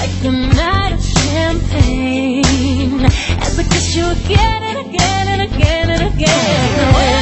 like the night of champagne. As I kiss you again and again and again and again.